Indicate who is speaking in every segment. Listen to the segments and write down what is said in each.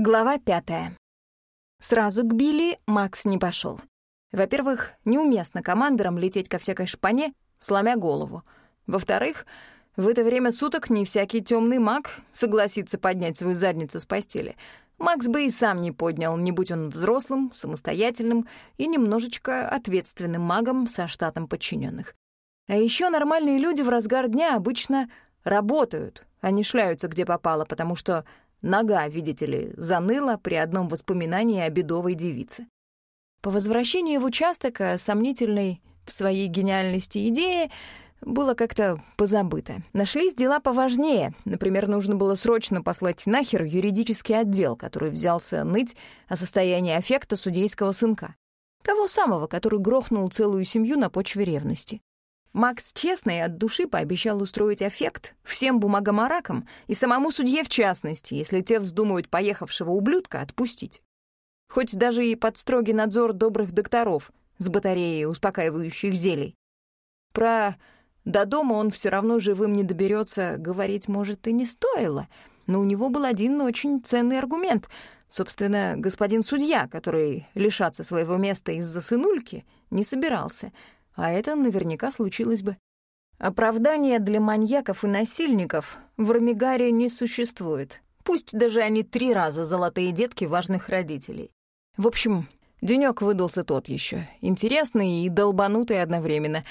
Speaker 1: Глава пятая. Сразу к Билли Макс не пошел. Во-первых, неуместно командорам лететь ко всякой шпане, сломя голову. Во-вторых, в это время суток не всякий темный маг согласится поднять свою задницу с постели. Макс бы и сам не поднял, не будь он взрослым, самостоятельным и немножечко ответственным магом со штатом подчиненных. А еще нормальные люди в разгар дня обычно работают, а не шляются где попало, потому что Нога, видите ли, заныла при одном воспоминании о бедовой девице. По возвращении в участок о сомнительной в своей гениальности идеи было как-то позабыто. Нашлись дела поважнее. Например, нужно было срочно послать нахер юридический отдел, который взялся ныть о состоянии аффекта судейского сынка. Того самого, который грохнул целую семью на почве ревности. Макс честно и от души пообещал устроить эффект всем бумагомаракам и самому судье в частности, если те вздумают поехавшего ублюдка отпустить. Хоть даже и под строгий надзор добрых докторов с батареей успокаивающих зелий. Про «до дома он все равно живым не доберется» говорить, может, и не стоило, но у него был один очень ценный аргумент. Собственно, господин судья, который лишаться своего места из-за сынульки, не собирался — а это наверняка случилось бы. Оправдания для маньяков и насильников в Рамигаре не существует. Пусть даже они три раза золотые детки важных родителей. В общем, денёк выдался тот еще, интересный и долбанутый одновременно.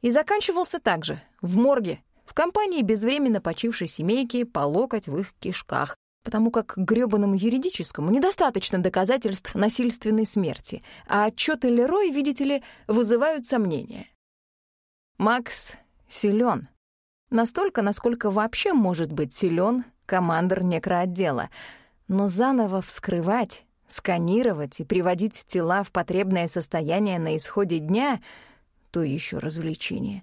Speaker 1: И заканчивался так же, в морге, в компании безвременно почившей семейки по локоть в их кишках, потому как грёбаному юридическому недостаточно доказательств насильственной смерти, а отчеты Лерой, видите ли, вызывают сомнения. Макс силен. Настолько, насколько вообще может быть силен командир некроотдела. Но заново вскрывать, сканировать и приводить тела в потребное состояние на исходе дня — то еще развлечение.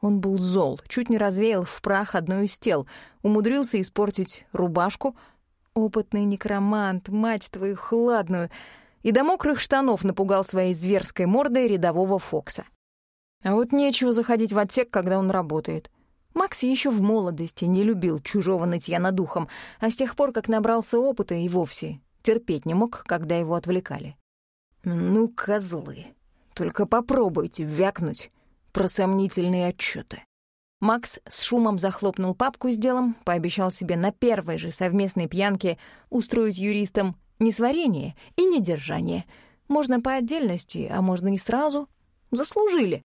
Speaker 1: Он был зол, чуть не развеял в прах одно из тел, умудрился испортить рубашку — Опытный некромант, мать твою хладную, и до мокрых штанов напугал своей зверской мордой рядового Фокса. А вот нечего заходить в отсек, когда он работает. Макс еще в молодости не любил чужого нытья над духом, а с тех пор, как набрался опыта, и вовсе терпеть не мог, когда его отвлекали. «Ну, козлы, только попробуйте вякнуть про сомнительные отчеты. Макс с шумом захлопнул папку с делом, пообещал себе на первой же совместной пьянке устроить юристам несварение и недержание. Можно по отдельности, а можно не сразу. Заслужили.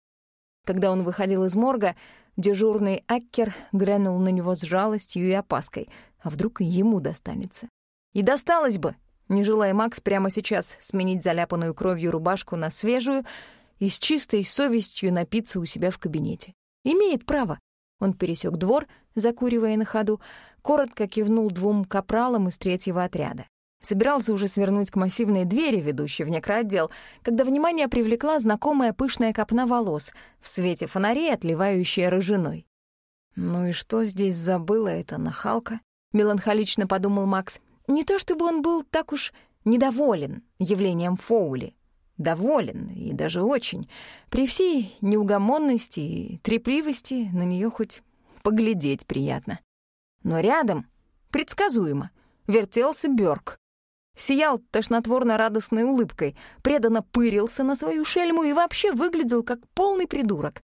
Speaker 1: Когда он выходил из морга, дежурный Аккер глянул на него с жалостью и опаской. А вдруг и ему достанется? И досталось бы, не желая Макс прямо сейчас сменить заляпанную кровью рубашку на свежую и с чистой совестью напиться у себя в кабинете. Имеет право. Он пересек двор, закуривая на ходу, коротко кивнул двум капралам из третьего отряда. Собирался уже свернуть к массивной двери, ведущей в некроотдел, когда внимание привлекла знакомая пышная копна волос в свете фонарей, отливающая рыжиной. «Ну и что здесь забыла эта нахалка?» — меланхолично подумал Макс. Не то чтобы он был так уж недоволен явлением Фоули, доволен, и даже очень. При всей неугомонности и трепливости на нее хоть поглядеть приятно. Но рядом, предсказуемо, вертелся Бёрк. Сиял тошнотворно-радостной улыбкой, преданно пырился на свою шельму и вообще выглядел как полный придурок.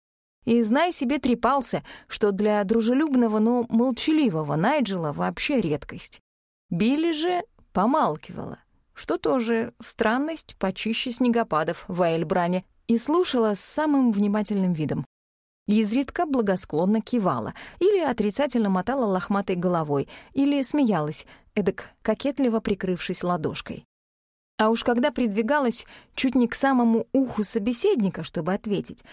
Speaker 1: И, знай себе, трепался, что для дружелюбного, но молчаливого Найджела вообще редкость. Билли же помалкивала что тоже странность почище снегопадов в Эйльбране, и слушала с самым внимательным видом. Изредка благосклонно кивала или отрицательно мотала лохматой головой, или смеялась, эдак кокетливо прикрывшись ладошкой. А уж когда придвигалась чуть не к самому уху собеседника, чтобы ответить,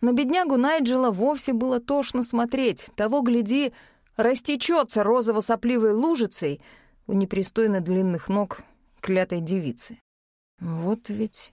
Speaker 1: на беднягу Найджела вовсе было тошно смотреть, того, гляди, растечется розово-сопливой лужицей у непристойно длинных ног клятой девицы. Вот ведь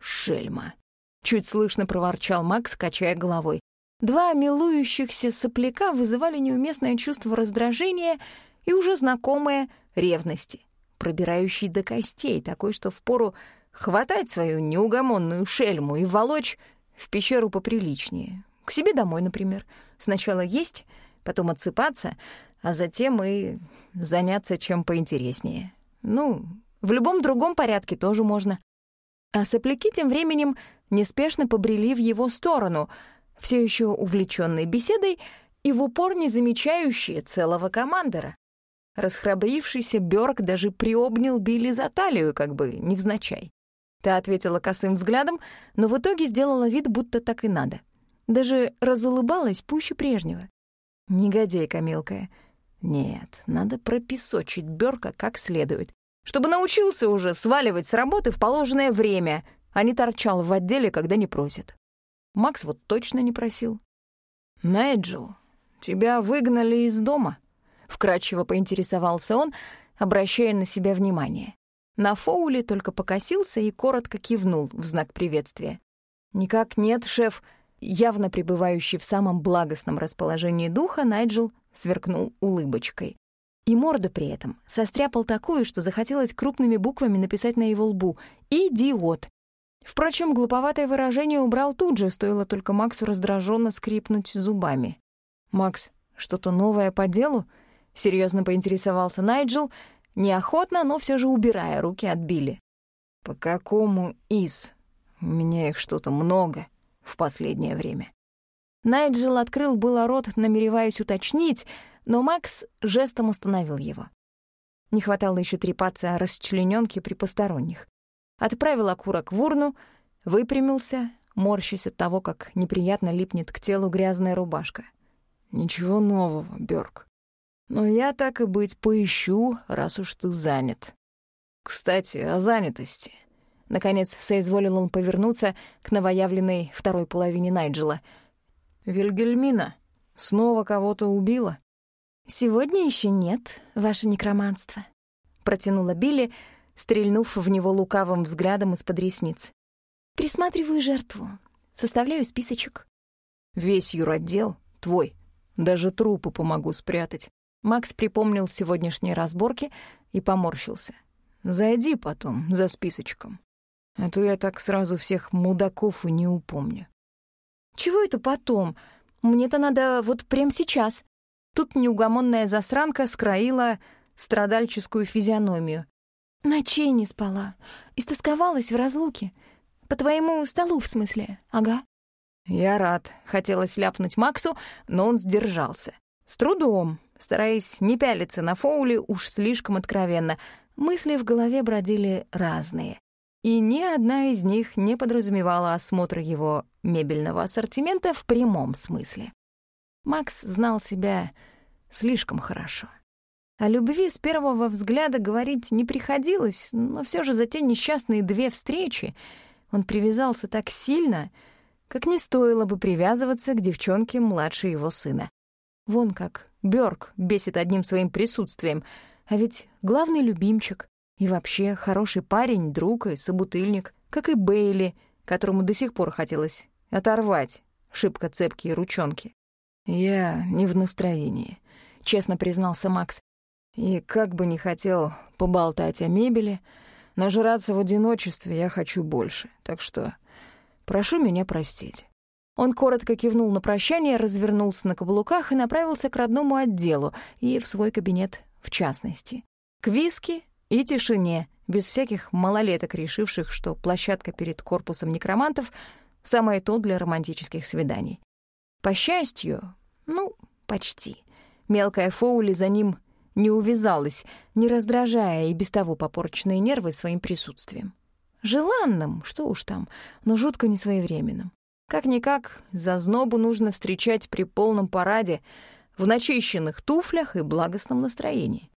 Speaker 1: шельма. Чуть слышно проворчал Макс, качая головой. Два милующихся сопляка вызывали неуместное чувство раздражения и уже знакомое ревности, пробирающей до костей, такой, что впору хватать свою неугомонную шельму и волочь в пещеру поприличнее. К себе домой, например. Сначала есть, потом отсыпаться, а затем и заняться чем поинтереснее. Ну, в любом другом порядке тоже можно. А сопляки тем временем неспешно побрели в его сторону, все еще увлеченные беседой и в упор не замечающие целого командора. Расхрабрившийся Бёрк даже приобнял Билли за талию, как бы невзначай. Та ответила косым взглядом, но в итоге сделала вид, будто так и надо. Даже разулыбалась пуще прежнего. Негодейка мелкая. Нет, надо пропесочить Бёрка как следует, чтобы научился уже сваливать с работы в положенное время, а не торчал в отделе, когда не просит. Макс вот точно не просил. «Найджел, тебя выгнали из дома?» — вкратчиво поинтересовался он, обращая на себя внимание. На Фоули только покосился и коротко кивнул в знак приветствия. «Никак нет, шеф», явно пребывающий в самом благостном расположении духа, Найджел сверкнул улыбочкой. И морду при этом состряпал такую, что захотелось крупными буквами написать на его лбу «Идиот». Впрочем, глуповатое выражение убрал тут же, стоило только Максу раздраженно скрипнуть зубами. «Макс, что-то новое по делу?» — серьезно поинтересовался Найджел, неохотно, но все же убирая руки от Билли. «По какому из? У меня их что-то много», в последнее время. Найджел открыл было рот, намереваясь уточнить, но Макс жестом остановил его. Не хватало еще трепаться о расчленёнке при посторонних. Отправил окурок в урну, выпрямился, морщась от того, как неприятно липнет к телу грязная рубашка. «Ничего нового, Бёрк. Но я, так и быть, поищу, раз уж ты занят. Кстати, о занятости. Наконец соизволил он повернуться к новоявленной второй половине Найджела. «Вильгельмина снова кого-то убила?»
Speaker 2: «Сегодня еще нет, ваше некроманство», — протянула Билли, стрельнув в него лукавым взглядом из-под ресниц. «Присматриваю жертву, составляю списочек».
Speaker 1: «Весь юротдел твой, даже трупы помогу спрятать». Макс припомнил сегодняшние разборки и поморщился. «Зайди потом за списочком». А то я так сразу всех мудаков и не упомню.
Speaker 2: Чего это потом? Мне-то надо вот прямо сейчас. Тут неугомонная засранка скроила страдальческую физиономию. Ночей не спала. Истосковалась в разлуке. По твоему столу, в смысле. Ага.
Speaker 1: Я рад. Хотелось ляпнуть Максу, но он сдержался. С трудом, стараясь не пялиться на Фоули уж слишком откровенно. Мысли в голове бродили разные и ни одна из них не подразумевала осмотр его мебельного ассортимента в прямом смысле. Макс знал себя слишком хорошо. О любви с первого взгляда говорить не приходилось, но все же за те несчастные две встречи он привязался так сильно, как не стоило бы привязываться к девчонке младше его сына. Вон как Бёрк бесит одним своим присутствием, а ведь главный любимчик, и вообще хороший парень, друг и собутыльник, как и Бейли, которому до сих пор хотелось оторвать шибко цепкие ручонки. «Я не в настроении», — честно признался Макс. «И как бы не хотел поболтать о мебели, нажраться в одиночестве я хочу больше, так что прошу меня простить». Он коротко кивнул на прощание, развернулся на каблуках и направился к родному отделу и в свой кабинет в частности. К виски и тишине, без всяких малолеток, решивших, что площадка перед корпусом некромантов — самое то для романтических свиданий. По счастью, ну, почти, мелкая Фоули за ним не увязалась, не раздражая и без того попорченные нервы своим присутствием. Желанным, что уж там, но жутко несвоевременным. Как-никак, за знобу нужно встречать при полном параде, в начищенных туфлях и благостном настроении.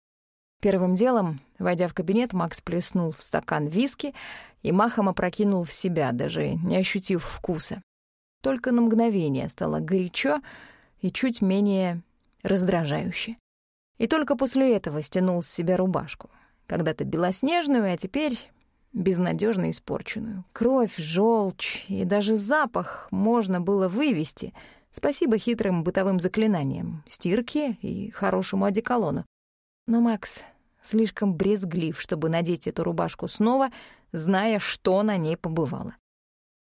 Speaker 1: Первым делом, войдя в кабинет, Макс плеснул в стакан виски и махом опрокинул в себя, даже не ощутив вкуса. Только на мгновение стало горячо и чуть менее раздражающе. И только после этого стянул с себя рубашку, когда-то белоснежную, а теперь безнадежно испорченную. Кровь, желчь и даже запах можно было вывести, спасибо хитрым бытовым заклинаниям, стирке и хорошему одеколону. Но Макс слишком брезглив, чтобы надеть эту рубашку снова, зная, что на ней побывало.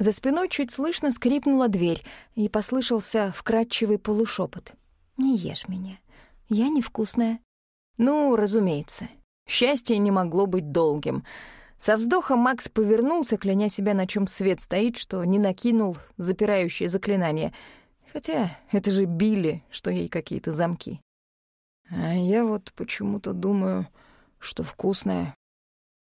Speaker 1: За спиной чуть слышно скрипнула дверь, и послышался вкрадчивый полушепот. «Не ешь меня. Я невкусная». «Ну, разумеется. Счастье не могло быть долгим. Со вздохом Макс повернулся, кляня себя, на чем свет стоит, что не накинул запирающее заклинание. Хотя это же Билли, что ей какие-то замки. А я вот почему-то думаю, что вкусное.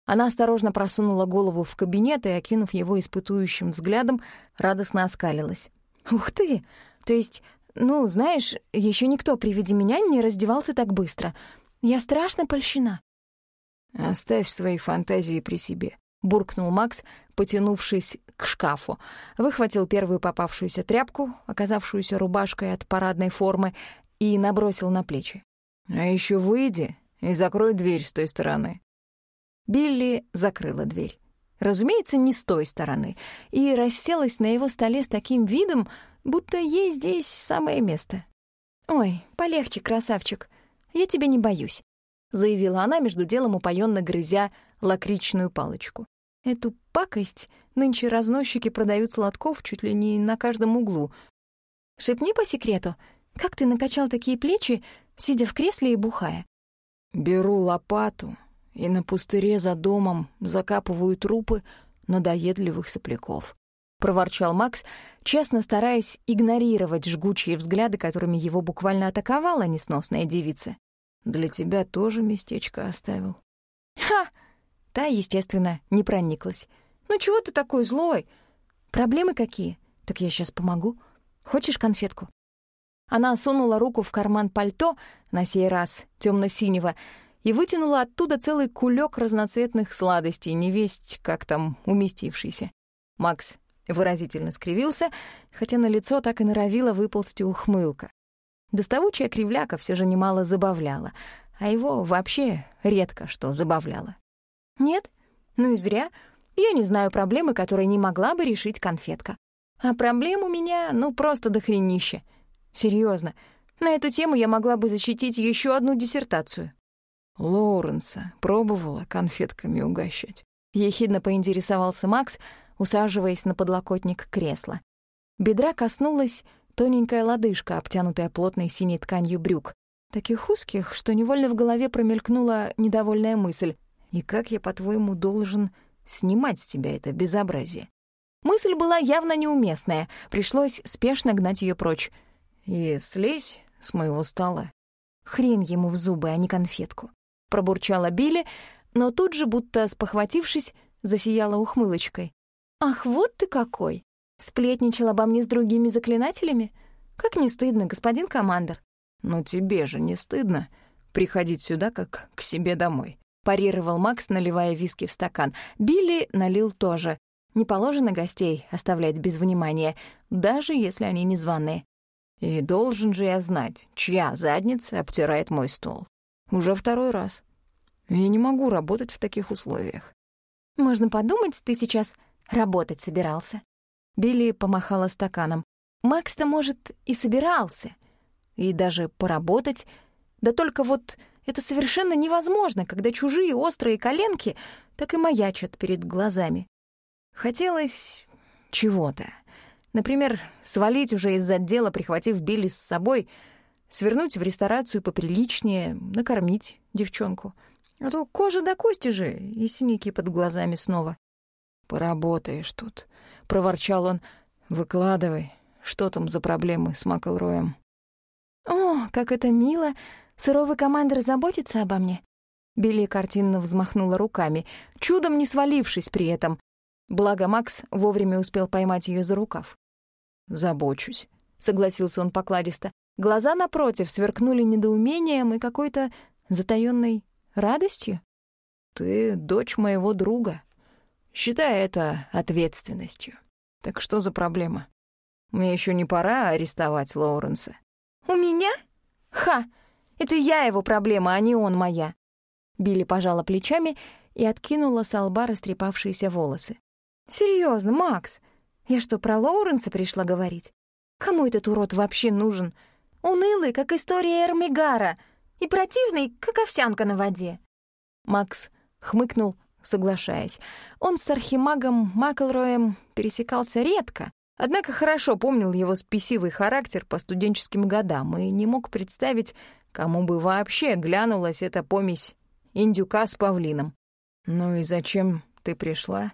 Speaker 1: Она осторожно просунула голову в кабинет и, окинув его испытующим взглядом, радостно оскалилась.
Speaker 2: «Ух ты! То есть, ну, знаешь, еще никто при виде меня не раздевался так быстро. Я страшно польщена».
Speaker 1: «Оставь свои фантазии при себе», — буркнул Макс, потянувшись к шкафу. Выхватил первую попавшуюся тряпку, оказавшуюся рубашкой от парадной формы, и набросил на плечи. «А еще выйди и закрой дверь с той стороны». Билли закрыла дверь. Разумеется, не с той стороны, и расселась на его столе с таким видом, будто ей здесь самое место.
Speaker 2: «Ой, полегче, красавчик, я тебя не боюсь», — заявила она, между делом упоенно грызя лакричную палочку. «Эту пакость нынче разносчики продают сладков чуть ли не на каждом углу. Шепни по секрету, как ты накачал такие плечи, сидя в кресле и бухая?»
Speaker 1: «Беру лопату и на пустыре за домом закапываю трупы надоедливых сопляков», — проворчал Макс, честно стараясь игнорировать жгучие взгляды, которыми его буквально атаковала несносная девица. «Для тебя тоже местечко оставил».
Speaker 2: «Ха!» Та, естественно, не прониклась. «Ну чего ты такой злой? Проблемы какие? Так я сейчас помогу. Хочешь конфетку?» Она сунула руку в карман пальто, на сей раз темно синего и вытянула оттуда целый кулек разноцветных сладостей, невесть, как там уместившийся. Макс выразительно скривился, хотя на лицо так и норовила выползти ухмылка. Доставучая кривляка все же немало забавляла, а его вообще редко что забавляло. «Нет? Ну и зря. Я не знаю проблемы, которые не могла бы решить конфетка. А проблем у меня, ну, просто дохренища. Серьезно, на эту тему я могла бы защитить еще одну диссертацию.
Speaker 1: Лоуренса пробовала конфетками угощать.
Speaker 2: Ехидно поинтересовался Макс, усаживаясь на подлокотник кресла. Бедра коснулась тоненькая лодыжка, обтянутая плотной синей тканью брюк. Таких узких, что невольно в голове промелькнула недовольная мысль. «И как я, по-твоему, должен снимать с тебя это безобразие?» Мысль была явно неуместная, пришлось спешно гнать ее прочь.
Speaker 1: «И слезь с моего стола».
Speaker 2: Хрен ему в зубы, а не конфетку. — пробурчала Билли, но тут же, будто спохватившись, засияла ухмылочкой. «Ах, вот ты какой! Сплетничал обо мне с другими заклинателями? Как не стыдно, господин командор!»
Speaker 1: «Но тебе же не стыдно приходить сюда, как к себе домой», — парировал Макс, наливая виски в стакан. Билли налил тоже. Не положено гостей оставлять без внимания, даже если они незваные. И должен же я знать, чья задница обтирает мой стол. Уже второй раз. Я не могу работать в таких условиях.
Speaker 2: Можно подумать, ты сейчас работать собирался. Билли помахала стаканом. Макс-то, может, и собирался. И даже поработать. Да только вот это совершенно невозможно, когда чужие острые коленки так и маячат перед глазами. Хотелось чего-то. Например, свалить уже из отдела, прихватив Билли с собой — Свернуть в ресторацию поприличнее, накормить девчонку. А то кожа до кости же и синяки под глазами снова.
Speaker 1: «Поработаешь тут», — проворчал он. «Выкладывай, что там за проблемы с Маклроем?»
Speaker 2: «О, как это мило! Суровый командир заботится обо мне!» Билли картинно взмахнула руками, чудом не свалившись при этом. Благо Макс вовремя успел поймать ее за рукав.
Speaker 1: «Забочусь», —
Speaker 2: согласился он покладисто. Глаза напротив сверкнули недоумением и какой-то затаённой радостью.
Speaker 1: «Ты дочь моего друга. Считай это ответственностью. Так что за проблема? Мне еще не пора арестовать Лоуренса».
Speaker 2: «У меня? Ха! Это я его проблема, а не он моя». Билли пожала плечами и откинула с лба растрепавшиеся волосы. «Серьезно, Макс, я что, про Лоуренса пришла говорить? Кому этот урод вообще нужен?» Унылый, как история Эрмигара, и противный, как овсянка на воде. Макс хмыкнул, соглашаясь. Он с архимагом Маклроем пересекался редко, однако хорошо помнил его спесивый характер по студенческим годам и не мог представить, кому бы вообще глянулась эта помесь
Speaker 1: индюка с павлином. «Ну и зачем ты пришла,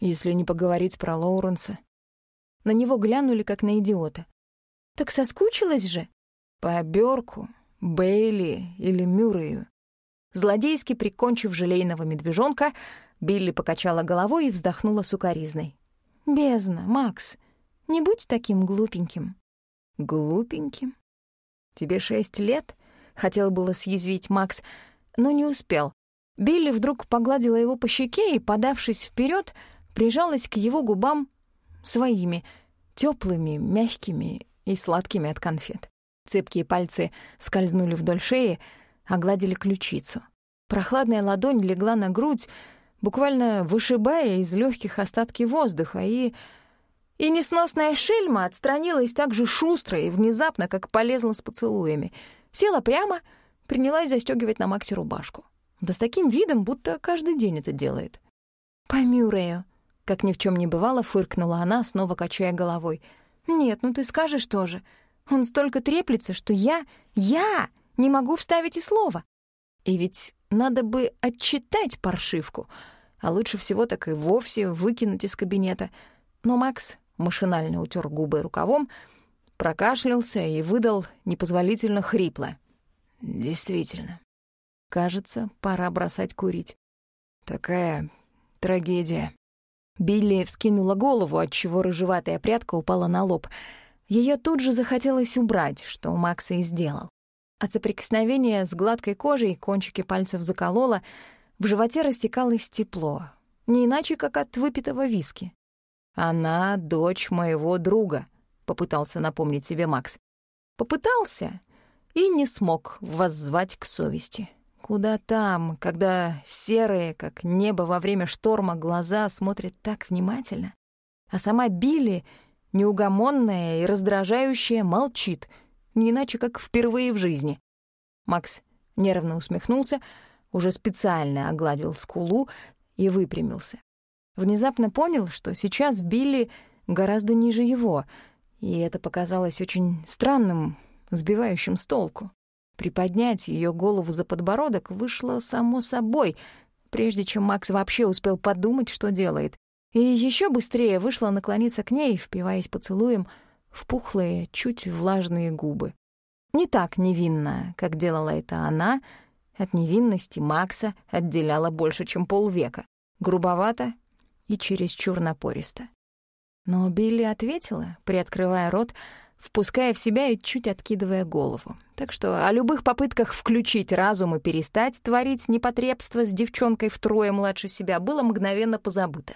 Speaker 1: если не поговорить про Лоуренса?»
Speaker 2: На него глянули, как на идиота. «Так соскучилась же?»
Speaker 1: «По Бёрку, Бейли или Мюррею?»
Speaker 2: Злодейски прикончив желейного медвежонка, Билли покачала головой и вздохнула сукоризной. «Бездна, Макс, не будь таким глупеньким».
Speaker 1: «Глупеньким? Тебе шесть лет?» — хотел было съязвить Макс, но не успел. Билли вдруг погладила его по щеке и, подавшись вперед, прижалась к его губам своими, теплыми, мягкими и сладкими от конфет. Цепкие пальцы скользнули вдоль шеи, огладили ключицу. Прохладная ладонь легла на грудь, буквально вышибая из легких остатки воздуха, и... И несносная шельма отстранилась так же шустро и внезапно, как полезла с поцелуями. Села прямо, принялась застегивать на Максе рубашку. Да с таким видом, будто каждый день это делает.
Speaker 2: «По Мюррею», — как ни в чем не бывало, фыркнула она, снова качая головой. «Нет, ну ты скажешь тоже. Он столько треплется, что я, я не могу вставить и слова.
Speaker 1: И ведь надо бы отчитать паршивку, а лучше всего так и вовсе выкинуть из кабинета. Но Макс машинально утер губы рукавом, прокашлялся и выдал непозволительно хрипло. «Действительно, кажется, пора бросать курить. Такая трагедия». Билли вскинула голову, отчего рыжеватая прядка упала на лоб. Ее тут же захотелось убрать, что Макс и сделал. От соприкосновения с гладкой кожей кончики пальцев заколола, в животе растекалось тепло, не иначе, как от выпитого виски. «Она дочь моего друга», — попытался напомнить себе Макс. Попытался и не смог воззвать к совести. Куда там, когда серые, как небо во время шторма, глаза смотрят так внимательно, а сама Билли, неугомонная и раздражающая, молчит — не иначе как впервые в жизни. Макс нервно усмехнулся, уже специально огладил скулу и выпрямился. Внезапно понял, что сейчас Билли гораздо ниже его, и это показалось очень странным, сбивающим с толку. Приподнять ее голову за подбородок вышло само собой, прежде чем Макс вообще успел подумать, что делает. И еще быстрее вышло наклониться к ней, впиваясь поцелуем — в пухлые, чуть влажные губы. Не так невинно, как делала это она, от невинности Макса отделяла больше, чем полвека. Грубовато и чересчур напористо. Но Билли ответила, приоткрывая рот, впуская в себя и чуть откидывая голову. Так что о любых попытках включить разум и перестать творить непотребство с девчонкой втрое младше себя было мгновенно позабыто.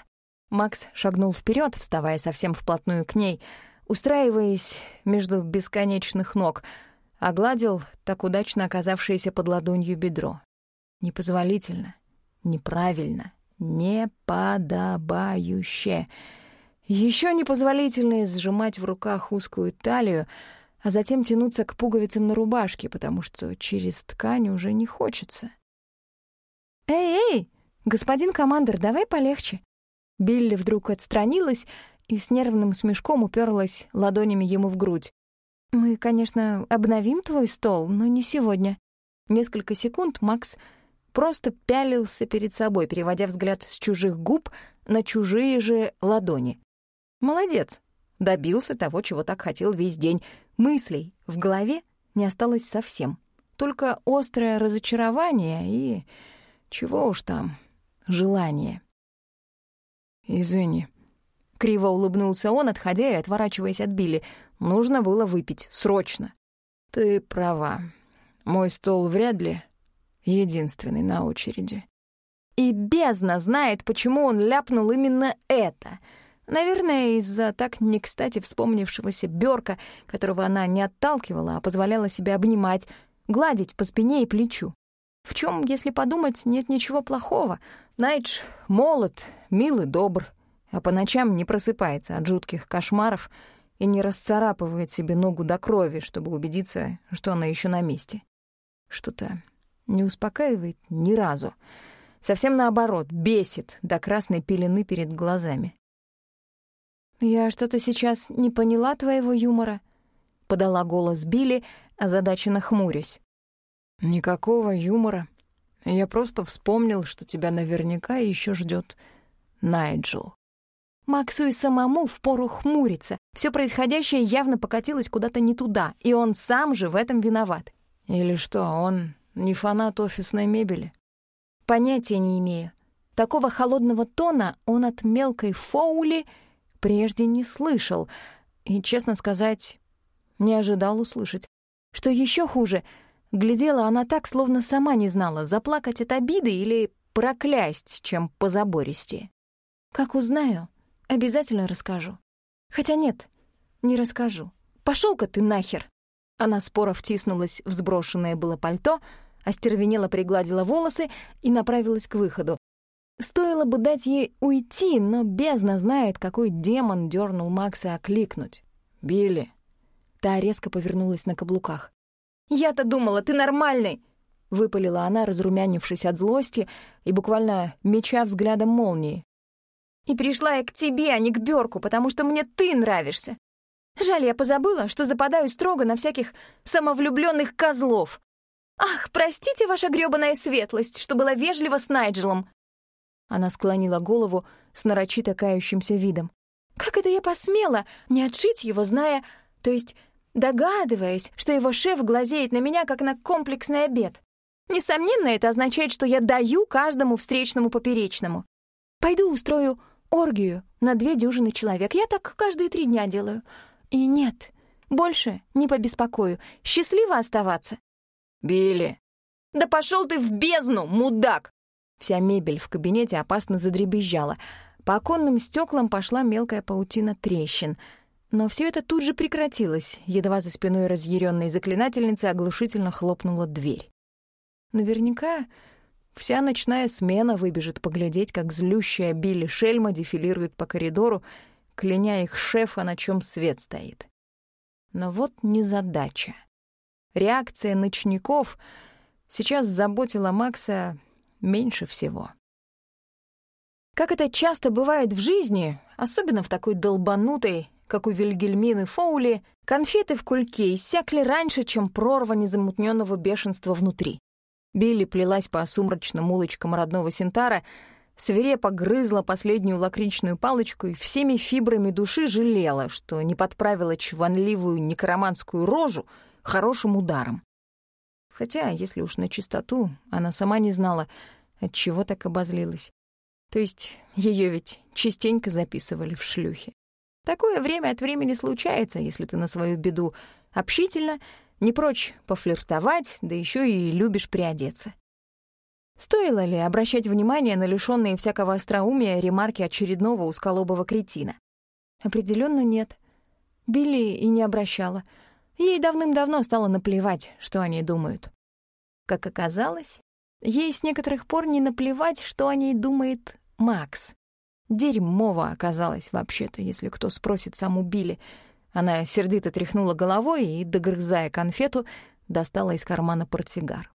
Speaker 1: Макс шагнул вперед, вставая совсем вплотную к ней — устраиваясь между бесконечных ног, огладил так удачно оказавшееся под ладонью бедро. Непозволительно, неправильно, неподобающе. Еще непозволительно сжимать в руках узкую талию, а затем тянуться к пуговицам на рубашке, потому что через ткань уже не хочется.
Speaker 2: «Эй-эй, господин командир, давай полегче». Билли вдруг отстранилась и с нервным смешком уперлась ладонями ему в грудь. «Мы, конечно, обновим твой стол, но не сегодня». Несколько секунд Макс просто пялился перед собой, переводя взгляд с чужих губ на чужие же ладони. «Молодец!» Добился того, чего так хотел весь день. Мыслей в голове не осталось совсем. Только острое разочарование и... чего уж там, желание.
Speaker 1: «Извини», Криво улыбнулся он, отходя и отворачиваясь от Билли. Нужно было выпить, срочно. Ты права. Мой стол вряд ли единственный на очереди.
Speaker 2: И бездна знает, почему он ляпнул именно это. Наверное, из-за так не кстати вспомнившегося Бёрка, которого она не отталкивала, а позволяла себе обнимать, гладить по спине и плечу. В чем, если подумать, нет ничего плохого. Найдж молод, мил и добр, а по ночам не просыпается от жутких кошмаров и не расцарапывает себе ногу до крови, чтобы убедиться, что она еще на месте. Что-то не успокаивает ни разу. Совсем наоборот, бесит до красной пелены перед глазами. «Я что-то сейчас не поняла твоего юмора», — подала голос Билли, озадаченно хмурясь.
Speaker 1: «Никакого юмора. Я просто вспомнил, что тебя наверняка еще ждет Найджел.
Speaker 2: Максу и самому впору хмуриться. Все происходящее явно покатилось куда-то не туда, и он сам же в этом виноват.
Speaker 1: Или что, он не фанат офисной мебели?
Speaker 2: Понятия не имею. Такого холодного тона он от мелкой Фоули прежде не слышал и, честно сказать, не ожидал услышать. Что еще хуже, глядела она так, словно сама не знала, заплакать от обиды или проклясть, чем позабористее. Как узнаю, обязательно расскажу. Хотя нет, не расскажу. пошел ка ты нахер!» Она споро втиснулась в сброшенное было пальто, остервенело пригладила волосы и направилась к выходу. Стоило бы дать ей уйти, но бездна знает, какой демон дернул Макса окликнуть.
Speaker 1: «Билли!»
Speaker 2: Та резко повернулась на каблуках. «Я-то думала, ты нормальный!» Выпалила она, разрумянившись от злости и буквально меча взглядом молнии. «И пришла я к тебе, а не к Бёрку, потому что мне ты нравишься. Жаль, я позабыла, что западаю строго на всяких самовлюбленных козлов. Ах, простите, ваша грёбаная светлость, что была вежлива с Найджелом. Она склонила голову с нарочито кающимся видом. «Как это я посмела не отшить его, зная, то есть догадываясь, что его шеф глазеет на меня, как на комплексный обед? Несомненно, это означает, что я даю каждому встречному поперечному. Пойду устрою оргию на две дюжины человек. Я так каждые три дня делаю. И нет, больше не побеспокою. Счастливо оставаться».
Speaker 1: «Билли!»
Speaker 2: «Да пошел ты в бездну, мудак!» Вся мебель в кабинете опасно задребезжала. По оконным стеклам пошла мелкая паутина трещин. Но все это тут же прекратилось, едва за спиной разъяренной заклинательницы оглушительно хлопнула дверь. Наверняка вся ночная смена выбежит поглядеть, как злющая Билли Шельма дефилирует по коридору, кляня их шефа, на чем свет стоит. Но вот незадача. Реакция ночников сейчас заботила Макса меньше всего. Как это часто бывает в жизни, особенно в такой долбанутой, как у Вильгельмины Фоули, конфеты в кульке иссякли раньше, чем прорва незамутненного бешенства внутри. Билли плелась по сумрачным улочкам родного Синтара, свирепо грызла последнюю лакричную палочку и всеми фибрами души жалела, что не подправила чванливую некроманскую рожу хорошим ударом. Хотя, если уж на чистоту, она сама не знала, от чего так обозлилась. То есть ее ведь частенько записывали в шлюхи. Такое время от времени случается, если ты на свою беду общительно, не прочь пофлиртовать, да еще и любишь приодеться. Стоило ли обращать внимание на лишённые всякого остроумия ремарки очередного узколобого кретина? Определенно нет. Билли и не обращала — Ей давным-давно стало наплевать, что они думают. Как оказалось, ей с некоторых пор не наплевать, что о ней думает Макс. Дерьмово оказалось вообще-то, если кто спросит саму Билли. Она сердито тряхнула головой и, догрызая конфету, достала из кармана портсигар.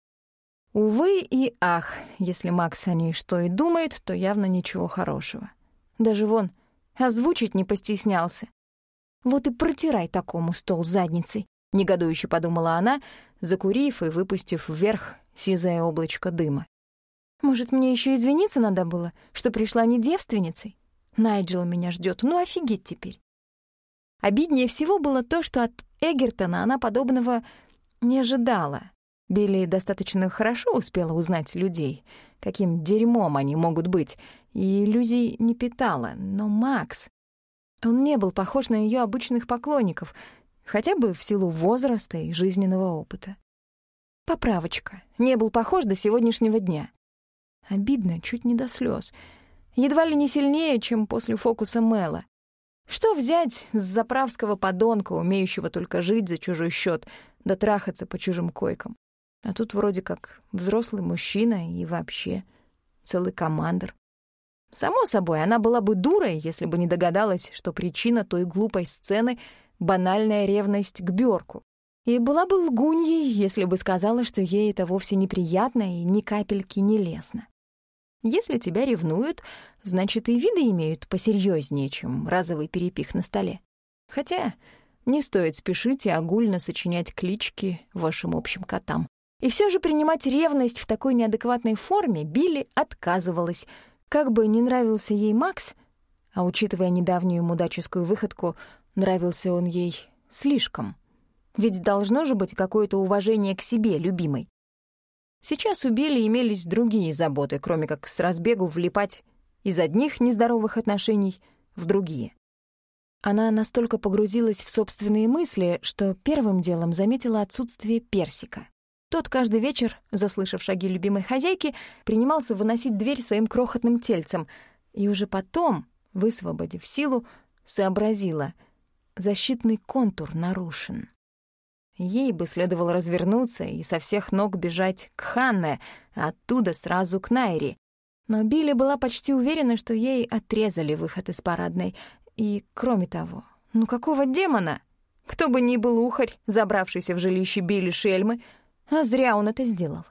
Speaker 2: Увы и ах, если Макс о ней что и думает, то явно ничего хорошего. Даже вон, озвучить не постеснялся. Вот и протирай такому стол задницей, негодующе подумала она, закурив и выпустив вверх сизое облачко дыма. Может, мне еще извиниться надо было, что пришла не девственницей? Найджел меня ждет, ну офигеть теперь. Обиднее всего было то, что от Эгертона она подобного не ожидала. Билли достаточно хорошо успела узнать людей, каким дерьмом они могут быть, и иллюзий не питала. Но Макс... Он не был похож на ее обычных поклонников, хотя бы в силу возраста и жизненного опыта. Поправочка. Не был похож до сегодняшнего дня. Обидно, чуть не до слез. Едва ли не сильнее, чем после фокуса Мэла. Что взять с заправского подонка, умеющего только жить за чужой счет, да трахаться по чужим койкам? А тут вроде как взрослый мужчина и вообще целый командир. Само собой, она была бы дурой, если бы не догадалась, что причина той глупой сцены — банальная ревность к Бёрку. И была бы лгуньей, если бы сказала, что ей это вовсе неприятно и ни капельки не лестно. Если тебя ревнуют, значит, и виды имеют посерьезнее, чем разовый перепих на столе. Хотя не стоит спешить и огульно сочинять клички вашим общим котам. И все же принимать ревность в такой неадекватной форме Билли отказывалась. Как бы не нравился ей Макс, а учитывая недавнюю мудаческую выходку, нравился он ей слишком. Ведь должно же быть какое-то уважение к себе, любимой. Сейчас у Билли имелись другие заботы, кроме как с разбегу влипать из одних нездоровых отношений в другие. Она настолько погрузилась в собственные мысли, что первым делом заметила отсутствие персика. Тот каждый вечер, заслышав шаги любимой хозяйки, принимался выносить дверь своим крохотным тельцем, и уже потом, высвободив силу, сообразила — защитный контур нарушен. Ей бы следовало развернуться и со всех ног бежать к Ханне, а оттуда сразу к Найри. Но Билли была почти уверена, что ей отрезали выход из парадной. И, кроме того, ну какого демона? Кто бы ни был ухарь, забравшийся в жилище Билли Шельмы — а зря он это сделал.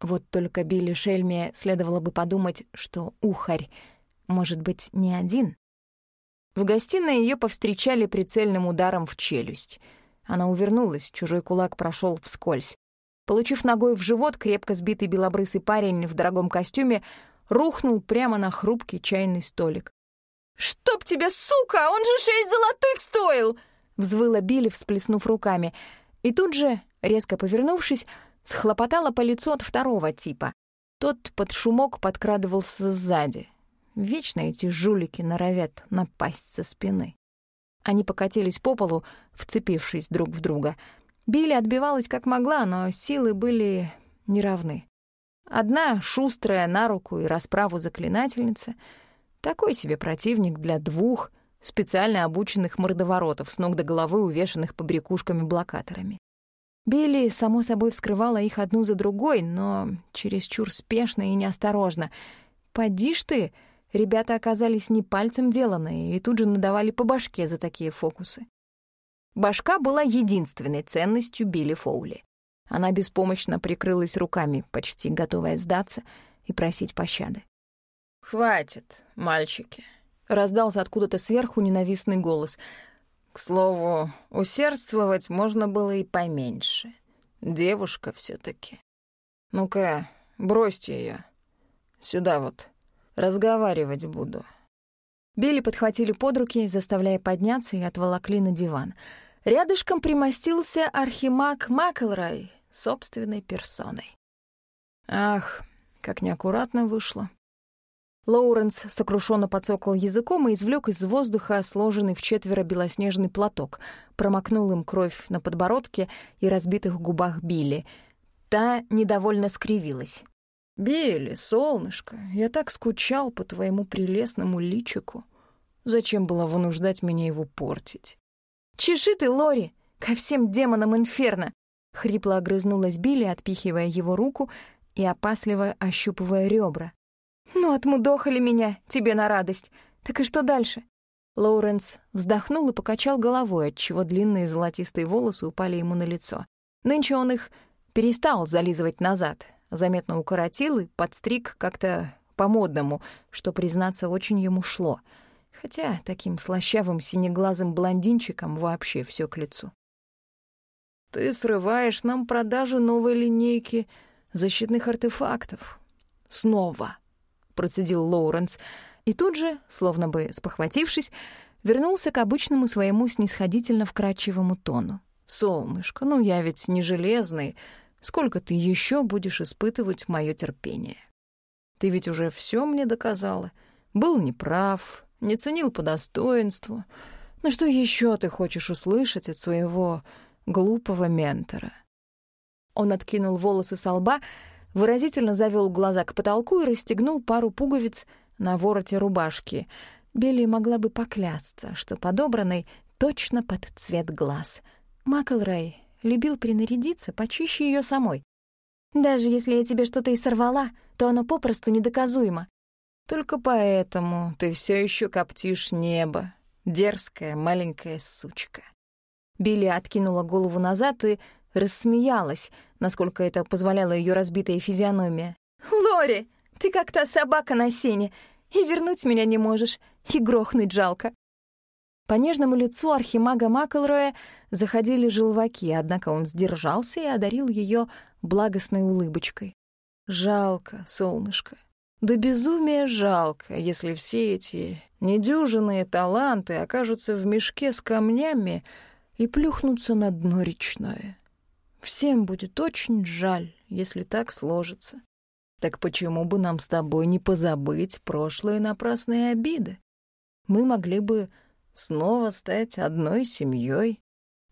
Speaker 2: Вот только Билли Шельме следовало бы подумать, что ухарь может быть не один. В гостиной ее повстречали прицельным ударом в челюсть. Она увернулась, чужой кулак прошел вскользь. Получив ногой в живот, крепко сбитый белобрысый парень в дорогом костюме рухнул прямо на хрупкий чайный столик. «Чтоб тебя, сука! Он же шесть золотых стоил!» — взвыла Билли, всплеснув руками. И тут же резко повернувшись, схлопотала по лицу от второго типа. Тот под шумок подкрадывался сзади. Вечно эти жулики норовят напасть со спины. Они покатились по полу, вцепившись друг в друга. Билли отбивалась как могла, но силы были неравны. Одна шустрая на руку и расправу заклинательница. Такой себе противник для двух специально обученных мордоворотов с ног до головы, увешанных побрякушками-блокаторами. Билли, само собой, вскрывала их одну за другой, но чересчур спешно и неосторожно. «Поди ж ты!» Ребята оказались не пальцем деланные и тут же надавали по башке за такие фокусы. Башка была единственной ценностью Билли Фоули. Она беспомощно прикрылась руками, почти готовая сдаться и просить пощады.
Speaker 3: «Хватит, мальчики», —
Speaker 2: раздался откуда-то сверху ненавистный голос —
Speaker 3: к слову, усердствовать можно было и поменьше. Девушка все таки Ну-ка, бросьте ее. Сюда вот. Разговаривать буду.
Speaker 2: Билли подхватили под руки, заставляя подняться, и отволокли на диван. Рядышком примостился архимаг Макэлрай собственной персоной.
Speaker 3: Ах, как неаккуратно вышло.
Speaker 2: Лоуренс сокрушенно подсокал языком и извлек из воздуха сложенный в четверо белоснежный платок, промокнул им кровь на подбородке и разбитых губах Билли. Та недовольно скривилась.
Speaker 3: «Билли, солнышко, я так скучал по твоему прелестному личику. Зачем было вынуждать меня его портить?»
Speaker 2: «Чеши ты, Лори, ко всем демонам инферно!» Хрипло огрызнулась Билли, отпихивая его руку и опасливо ощупывая ребра. «Ну, отмудохали меня, тебе на радость. Так и что дальше?» Лоуренс вздохнул и покачал головой, отчего длинные золотистые волосы упали ему на лицо. Нынче он их перестал зализывать назад, заметно укоротил и подстриг как-то по-модному, что, признаться, очень ему шло. Хотя таким слащавым синеглазым блондинчиком вообще все к лицу.
Speaker 3: «Ты срываешь нам продажу новой линейки защитных артефактов. Снова!»
Speaker 2: — процедил Лоуренс, и тут же, словно бы спохватившись, вернулся к обычному своему снисходительно вкрадчивому тону.
Speaker 3: «Солнышко, ну я ведь не железный. Сколько ты еще будешь испытывать мое терпение? Ты ведь уже все мне доказала. Был неправ, не ценил по достоинству. Ну что еще ты хочешь услышать от своего глупого ментора?»
Speaker 2: Он откинул волосы со лба, выразительно завел глаза к потолку и расстегнул пару пуговиц на вороте рубашки. Билли могла бы поклясться, что подобранный точно под цвет глаз. Маклрей любил принарядиться почище ее самой. «Даже если я тебе что-то и сорвала, то оно попросту недоказуемо».
Speaker 3: «Только поэтому ты все еще коптишь небо, дерзкая маленькая сучка».
Speaker 2: Билли откинула голову назад и рассмеялась, насколько это позволяла ее разбитая физиономия. «Лори, ты как та собака на сене, и вернуть меня не можешь, и грохнуть жалко». По нежному лицу архимага Маклроя заходили желваки, однако он сдержался и одарил ее благостной улыбочкой. «Жалко, солнышко. Да безумие жалко, если все эти недюжинные таланты окажутся в мешке с камнями и плюхнутся на дно речное. Всем будет очень жаль, если так сложится. Так почему бы нам с тобой не позабыть прошлые напрасные обиды? Мы могли бы снова стать одной семьей.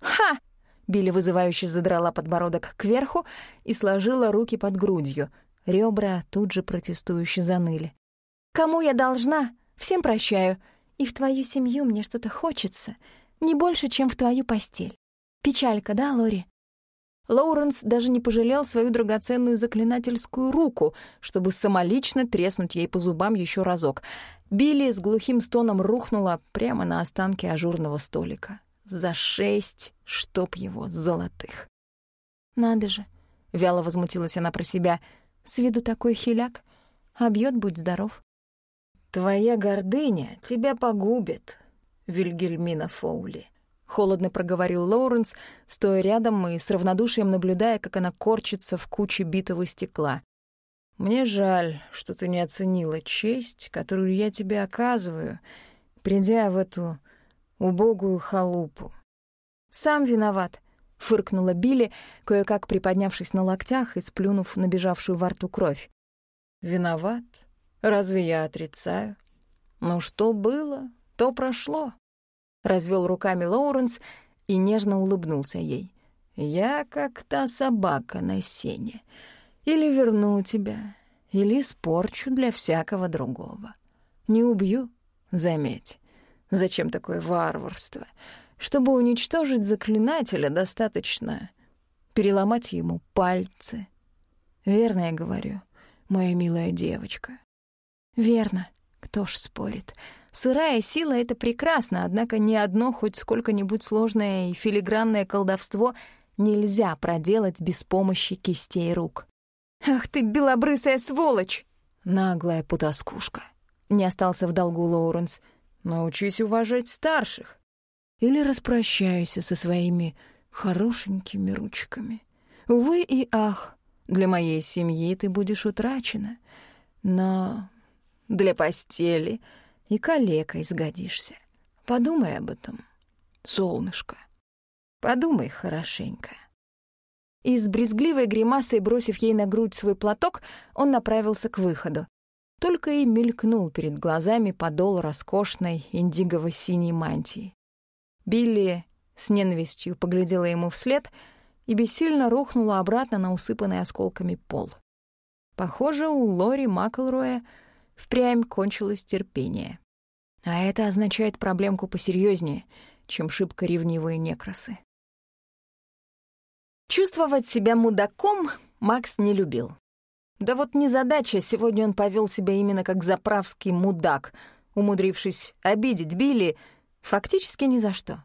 Speaker 1: «Ха!» — Билли вызывающе задрала подбородок кверху и сложила руки под грудью. Ребра тут же протестующе заныли. «Кому я должна? Всем прощаю. И в твою семью мне что-то хочется. Не больше, чем в твою постель. Печалька, да, Лори?»
Speaker 2: Лоуренс даже не пожалел свою драгоценную заклинательскую руку, чтобы самолично треснуть ей по зубам еще разок. Билли с глухим стоном рухнула прямо на останки ажурного столика. За шесть, чтоб его, золотых.
Speaker 1: «Надо же!» — вяло возмутилась она про себя. «С виду такой хиляк, а бьёт, будь здоров».
Speaker 3: «Твоя гордыня тебя погубит, Вильгельмина Фоули», — холодно проговорил Лоуренс, стоя рядом и с равнодушием наблюдая, как она корчится в куче битого стекла. Мне жаль, что ты не оценила честь, которую я тебе оказываю, придя в эту убогую халупу.
Speaker 1: Сам виноват, фыркнула Билли, кое-как приподнявшись на локтях и сплюнув набежавшую во рту кровь.
Speaker 3: Виноват? Разве я отрицаю? Ну что было, то прошло. Развел руками Лоуренс и нежно улыбнулся ей. Я как та собака на сене. Или верну тебя, или испорчу для всякого другого. Не убью, заметь. Зачем такое варварство? Чтобы уничтожить заклинателя, достаточно переломать ему пальцы. Верно я говорю, моя милая девочка.
Speaker 1: Верно, кто ж спорит. Сырая сила — это прекрасно, однако ни одно хоть сколько-нибудь сложное и филигранное колдовство нельзя проделать без помощи кистей рук. «Ах ты, белобрысая сволочь!»
Speaker 3: «Наглая потаскушка!» Не остался в долгу Лоуренс. «Научись уважать старших. Или распрощайся со своими хорошенькими ручками. Увы и ах, для моей семьи ты будешь утрачена, но для постели и калекой сгодишься. Подумай об этом, солнышко. Подумай хорошенько».
Speaker 1: И с брезгливой гримасой, бросив ей на грудь свой платок, он направился к выходу. Только и мелькнул перед глазами подол роскошной индигово-синей мантии. Билли с ненавистью поглядела ему вслед и бессильно рухнула обратно на усыпанный осколками пол. Похоже, у Лори Маклроя впрямь кончилось терпение. А это означает проблемку посерьезнее, чем шибко ревнивые некрасы. Чувствовать себя мудаком Макс не любил. Да вот незадача, сегодня он повел себя именно как заправский мудак, умудрившись обидеть Билли фактически ни за что.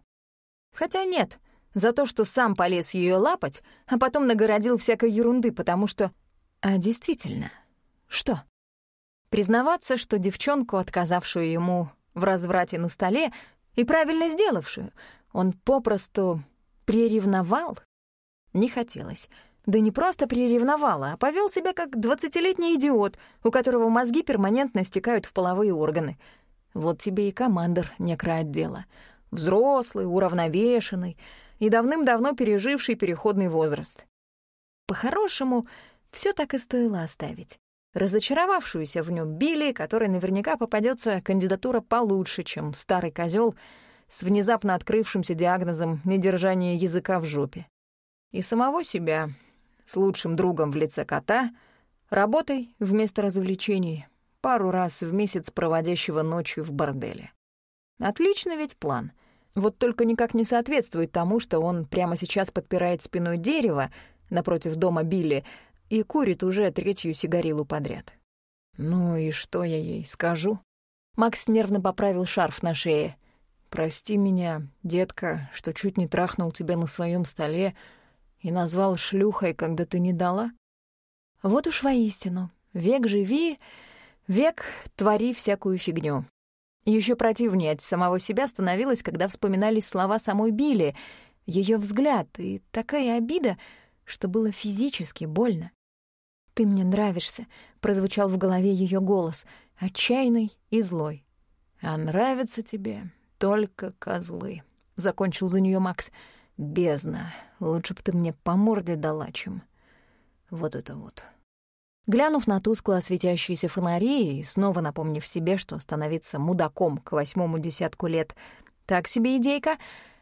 Speaker 1: Хотя нет, за то, что сам полез ее лапать, а потом нагородил всякой ерунды, потому что... А действительно, что? Признаваться, что девчонку, отказавшую ему в разврате на столе и правильно сделавшую, он попросту приревновал — не хотелось. Да не просто приревновала, а повел себя как двадцатилетний идиот, у которого мозги перманентно стекают в половые органы. Вот тебе и командир некроотдела. Взрослый, уравновешенный и давным-давно переживший переходный возраст. По-хорошему, все так и стоило оставить. Разочаровавшуюся в нем Билли, которой наверняка попадется кандидатура получше, чем старый козел с внезапно открывшимся диагнозом недержания языка в жопе и самого себя с лучшим другом в лице кота, работой вместо развлечений, пару раз в месяц проводящего ночью в борделе. Отлично ведь план. Вот только никак не соответствует тому, что он прямо сейчас подпирает спиной дерево напротив дома Билли и курит уже третью сигарилу подряд. «Ну и что я ей скажу?» Макс нервно поправил шарф на шее. «Прости меня, детка, что чуть не трахнул тебя на своем столе, и назвал шлюхой, когда ты не дала? Вот уж воистину, век живи, век твори всякую фигню. Еще противнее от самого себя становилось, когда вспоминались слова самой Билли, ее взгляд и такая обида, что было физически больно. «Ты мне нравишься», — прозвучал в голове ее голос, отчаянный и злой.
Speaker 3: «А нравятся тебе только козлы», — закончил за нее Макс. «Бездна, лучше бы ты мне по морде дала, чем вот это вот».
Speaker 1: Глянув на тускло светящиеся фонари и снова напомнив себе, что становиться мудаком к восьмому десятку лет — так себе идейка,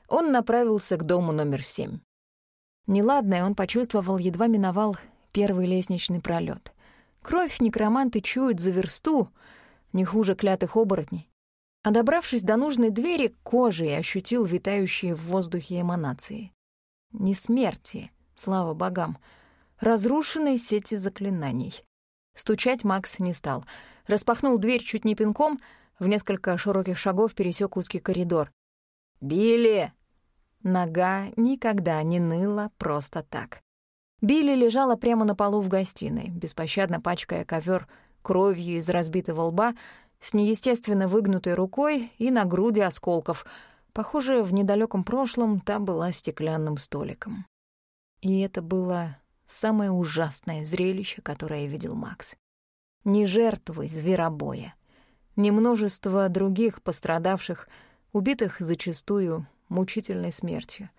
Speaker 1: он направился к дому номер семь. Неладное он почувствовал, едва миновал первый лестничный пролет. Кровь некроманты чуют за версту, не хуже клятых оборотней. А добравшись до нужной двери, кожей ощутил витающие в воздухе эманации. Не смерти, слава богам, разрушенной сети заклинаний. Стучать Макс не стал. Распахнул дверь чуть не пинком, в несколько широких шагов пересек узкий коридор. «Билли!» Нога никогда не ныла просто так. Билли лежала прямо на полу в гостиной, беспощадно пачкая ковер кровью из разбитого лба, с неестественно выгнутой рукой и на груди осколков. Похоже, в недалеком прошлом та была стеклянным столиком. И это было самое ужасное зрелище, которое видел Макс. Не жертвы зверобоя, не множество других пострадавших, убитых зачастую мучительной смертью,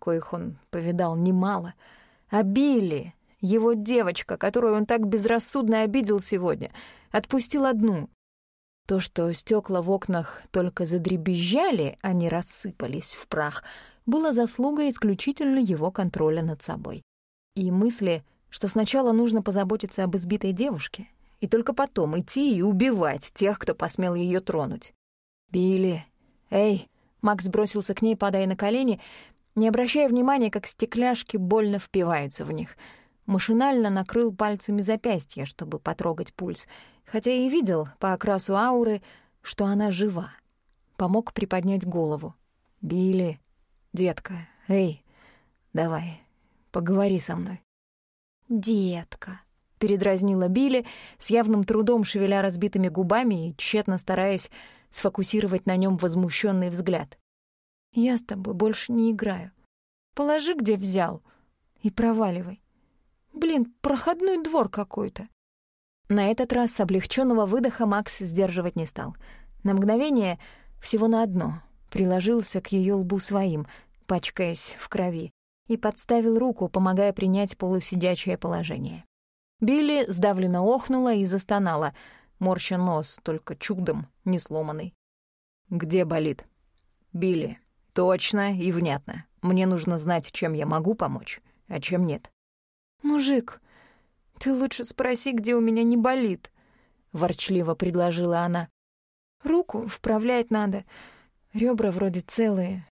Speaker 1: коих он повидал немало, а Билли, его девочка, которую он так безрассудно обидел сегодня, отпустил одну, то, что стекла в окнах только задребезжали, а не рассыпались в прах, было заслугой исключительно его контроля над собой. И мысли, что сначала нужно позаботиться об избитой девушке, и только потом идти и убивать тех, кто посмел ее тронуть. «Билли! Эй!» Макс бросился к ней, падая на колени, не обращая внимания, как стекляшки больно впиваются в них — Машинально накрыл пальцами запястье, чтобы потрогать пульс, хотя и видел по окрасу ауры, что она жива. Помог приподнять голову. «Билли, детка, эй, давай, поговори со мной».
Speaker 2: «Детка», —
Speaker 1: передразнила Билли, с явным трудом шевеля разбитыми губами и тщетно стараясь сфокусировать на нем возмущенный взгляд.
Speaker 2: «Я с тобой больше не играю. Положи, где взял, и проваливай. Блин, проходной двор какой-то.
Speaker 1: На этот раз облегченного выдоха Макс сдерживать не стал. На мгновение, всего на одно, приложился к ее лбу своим, пачкаясь в крови, и подставил руку, помогая принять полусидячее положение. Билли сдавленно охнула и застонала, морща нос, только чудом не сломанный. «Где болит?» «Билли, точно и внятно. Мне нужно знать, чем я могу помочь, а чем нет».
Speaker 2: «Мужик, ты лучше спроси, где у меня не болит», — ворчливо предложила она. «Руку вправлять надо, ребра вроде целые.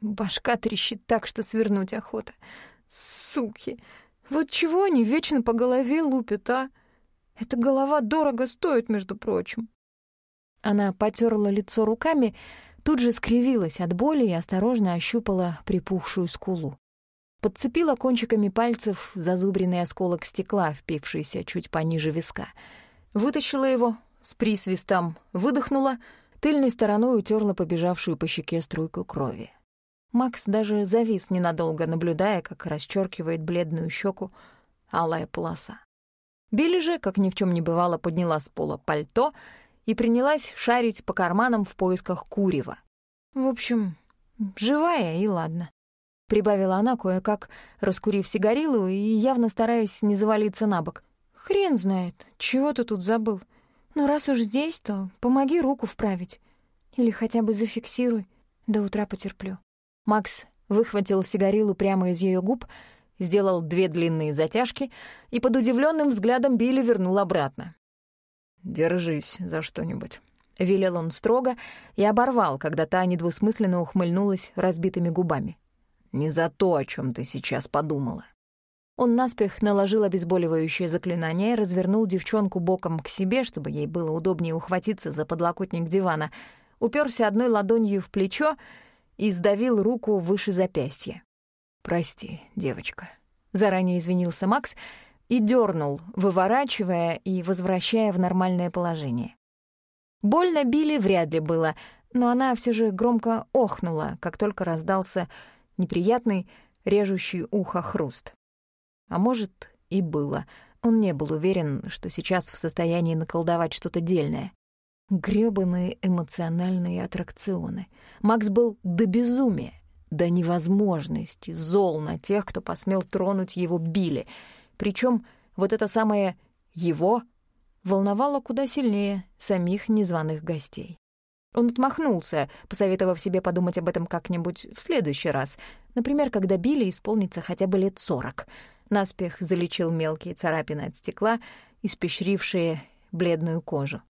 Speaker 2: Башка трещит так, что свернуть охота. Суки! Вот чего они вечно по голове лупят, а? Эта голова дорого стоит, между прочим».
Speaker 1: Она потерла лицо руками, тут же скривилась от боли и осторожно ощупала припухшую скулу. Подцепила кончиками пальцев зазубренный осколок стекла, впившийся чуть пониже виска. Вытащила его с присвистом, выдохнула, тыльной стороной утерла побежавшую по щеке струйку крови. Макс даже завис ненадолго, наблюдая, как расчеркивает бледную щеку алая полоса. Билли же, как ни в чем не бывало, подняла с пола пальто и принялась шарить по карманам в поисках курева. В общем, живая и ладно прибавила она кое-как, раскурив сигарилу и явно стараясь не завалиться на бок.
Speaker 2: «Хрен знает, чего ты тут забыл. Но раз уж здесь, то помоги руку вправить. Или хотя бы зафиксируй. До утра потерплю».
Speaker 1: Макс выхватил сигарилу прямо из ее губ, сделал две длинные затяжки и под удивленным взглядом Билли вернул обратно. «Держись за что-нибудь», — велел он строго и оборвал, когда та недвусмысленно ухмыльнулась разбитыми губами. Не за то, о чем ты сейчас подумала». Он наспех наложил обезболивающее заклинание, развернул девчонку боком к себе, чтобы ей было удобнее ухватиться за подлокотник дивана, уперся одной ладонью в плечо и сдавил руку выше запястья. «Прости, девочка», — заранее извинился Макс и дернул, выворачивая и возвращая в нормальное положение. Больно Билли вряд ли было, но она все же громко охнула, как только раздался неприятный, режущий ухо хруст. А может, и было. Он не был уверен, что сейчас в состоянии наколдовать что-то дельное. Грёбаные эмоциональные аттракционы. Макс был до безумия, до невозможности зол на тех, кто посмел тронуть его Билли. Причем вот это самое «его» волновало куда сильнее самих незваных гостей. Он отмахнулся, посоветовав себе подумать об этом как-нибудь в следующий раз, например, когда Билли исполнится хотя бы лет сорок. Наспех залечил мелкие царапины от стекла, испещрившие бледную кожу.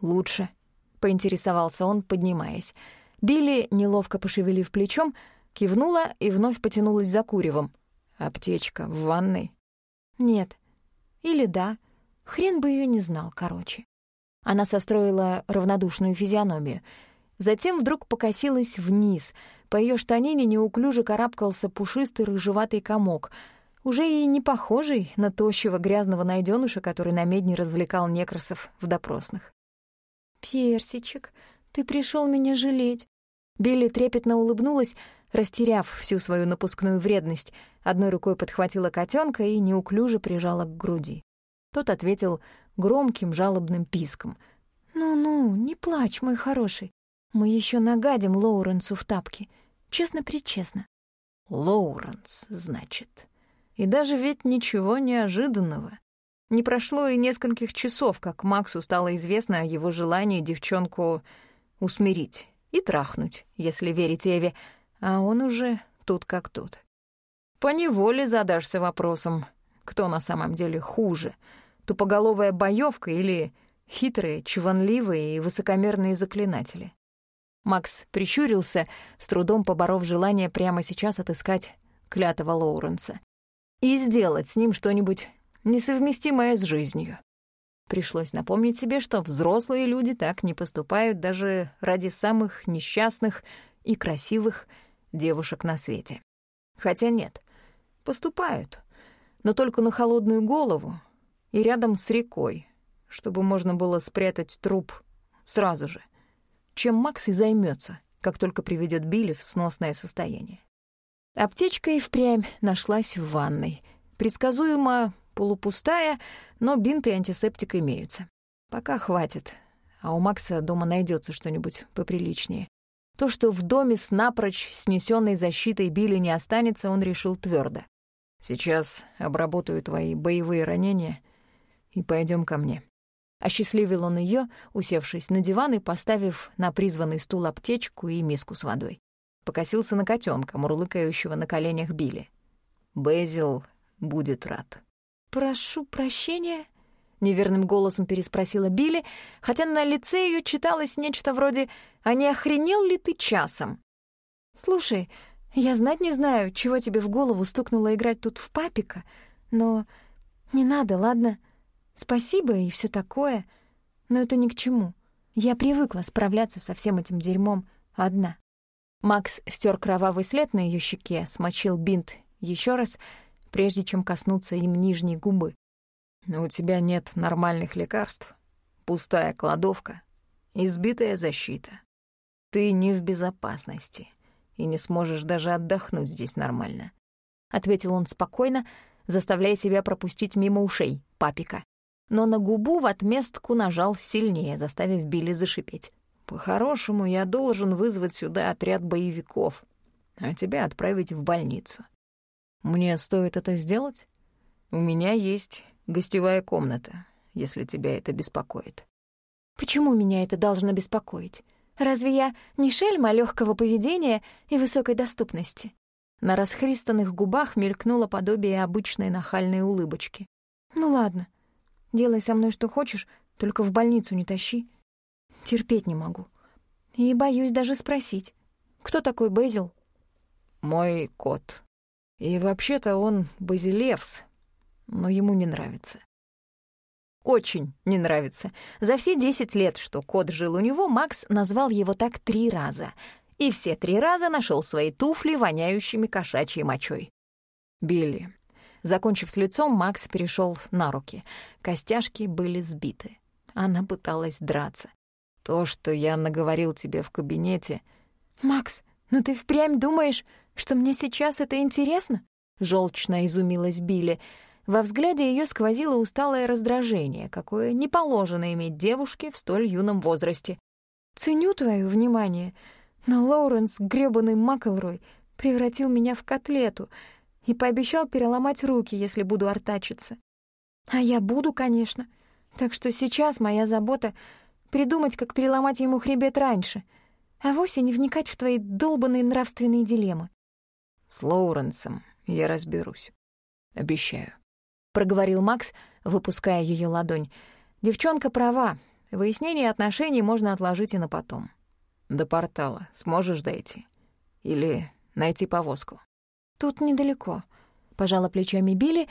Speaker 1: «Лучше», — поинтересовался он, поднимаясь. Билли, неловко пошевелив плечом, кивнула и вновь потянулась за куревом. «Аптечка в ванной?» «Нет. Или да. Хрен бы ее не знал, короче». Она состроила равнодушную физиономию. Затем вдруг покосилась вниз. По ее штанине неуклюже карабкался пушистый рыжеватый комок, уже и не похожий на тощего грязного найденыша, который на медне развлекал некросов в допросных. «Персичек, ты пришел меня жалеть». Билли трепетно улыбнулась, растеряв всю свою напускную вредность, одной рукой подхватила котенка и неуклюже прижала к груди. Тот ответил громким жалобным писком. «Ну-ну, не плачь, мой хороший. Мы еще нагадим Лоуренсу в тапки. Честно-причестно».
Speaker 3: «Лоуренс, значит. И даже ведь ничего неожиданного. Не прошло и нескольких часов, как Максу стало известно о его желании девчонку усмирить и трахнуть, если верить Эве, а он уже тут как тут. Поневоле задашься вопросом, кто на самом деле хуже — тупоголовая боевка или хитрые, чванливые и высокомерные заклинатели. Макс прищурился, с трудом поборов желание прямо сейчас отыскать клятого Лоуренса и сделать с ним что-нибудь несовместимое с жизнью. Пришлось напомнить себе, что взрослые люди так не поступают даже ради самых несчастных и красивых девушек на свете. Хотя нет, поступают, но только на холодную голову и рядом с рекой, чтобы можно было спрятать труп сразу же, чем Макс и займется, как только приведет Билли в сносное состояние. Аптечка и впрямь нашлась в ванной. Предсказуемо полупустая, но бинты и антисептик имеются. Пока хватит, а у Макса дома найдется что-нибудь поприличнее. То, что в доме с напрочь снесенной защитой Билли не останется, он решил твердо. «Сейчас обработаю твои боевые ранения и пойдем ко мне». Осчастливил он ее, усевшись на диван и поставив на призванный стул аптечку и миску с водой. Покосился на котенка, мурлыкающего на коленях Билли. Безил будет рад.
Speaker 1: «Прошу прощения», — неверным голосом переспросила Билли, хотя на лице ее читалось нечто вроде «А не охренел ли ты часом?» «Слушай, я знать не знаю, чего тебе в голову стукнуло играть тут в папика, но не надо, ладно?» Спасибо и все такое, но это ни к чему. Я привыкла справляться со всем этим дерьмом одна. Макс стер кровавый след на ее щеке, смочил бинт еще раз, прежде чем коснуться им нижней губы.
Speaker 3: «У тебя нет нормальных лекарств, пустая кладовка, избитая защита. Ты не в безопасности и не сможешь даже отдохнуть здесь нормально», —
Speaker 1: ответил он спокойно, заставляя себя пропустить мимо ушей папика но на губу в отместку нажал сильнее, заставив Билли зашипеть.
Speaker 3: «По-хорошему, я должен вызвать сюда отряд боевиков, а тебя отправить в больницу. Мне стоит это сделать? У меня есть гостевая комната, если тебя это беспокоит».
Speaker 1: «Почему меня это должно беспокоить? Разве я не шельма легкого поведения и высокой доступности?» На расхристанных губах мелькнуло подобие обычной нахальной улыбочки. «Ну ладно, Делай со мной что хочешь, только в больницу не тащи. Терпеть не могу. И боюсь даже спросить. Кто такой Базил?
Speaker 3: Мой кот. И вообще-то он Базилевс, но ему не нравится.
Speaker 1: Очень не нравится. За все десять лет, что кот жил у него, Макс назвал его так три раза. И все три раза нашел свои туфли, воняющими кошачьей мочой.
Speaker 3: «Билли, Закончив с лицом, Макс перешел на руки. Костяшки были сбиты. Она пыталась драться. То, что я наговорил тебе в кабинете...
Speaker 2: «Макс, ну ты впрямь думаешь, что мне сейчас это интересно?» Желчно изумилась Билли. Во взгляде ее сквозило усталое раздражение, какое не положено иметь девушке в столь юном возрасте. «Ценю твое внимание, но Лоуренс, грёбаный Макэлрой, превратил меня в котлету и пообещал переломать руки, если буду артачиться. А я буду, конечно. Так что сейчас моя забота — придумать, как переломать ему хребет раньше, а вовсе не вникать в твои долбанные нравственные дилеммы.
Speaker 3: С Лоуренсом я разберусь. Обещаю.
Speaker 1: Проговорил Макс, выпуская ее ладонь. Девчонка права. Выяснение отношений можно отложить и на потом.
Speaker 3: До портала сможешь дойти? Или найти повозку?
Speaker 1: Тут недалеко. Пожала плечами Билли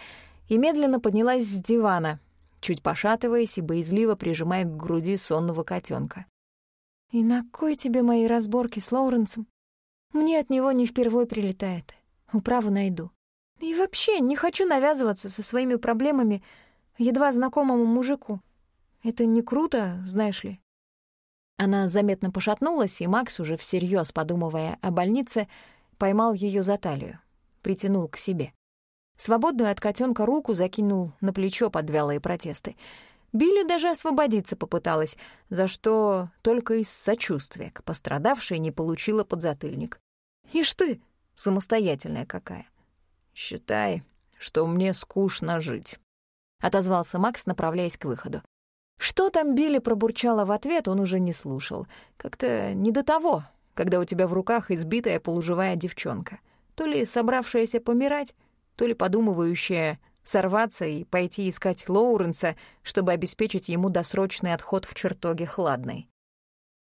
Speaker 1: и медленно поднялась с дивана, чуть пошатываясь и боязливо прижимая к груди сонного котенка.
Speaker 2: «И на кой тебе мои разборки с Лоуренсом? Мне от него не впервой прилетает. Управу найду. И вообще не хочу навязываться со своими проблемами едва знакомому мужику. Это не круто, знаешь ли».
Speaker 1: Она заметно пошатнулась, и Макс, уже всерьез подумывая о больнице, поймал ее за талию, притянул к себе. Свободную от котенка руку закинул на плечо под вялые протесты. Билли даже освободиться попыталась, за что только из сочувствия к пострадавшей не получила подзатыльник. «Ишь ты, самостоятельная какая!»
Speaker 3: «Считай, что мне скучно жить», — отозвался Макс, направляясь к выходу.
Speaker 1: Что там Билли пробурчала в ответ, он уже не слушал. Как-то не до того, когда у тебя в руках избитая полуживая девчонка. То ли собравшаяся помирать, то ли подумывающая сорваться и пойти искать Лоуренса, чтобы обеспечить ему досрочный отход в чертоге хладной.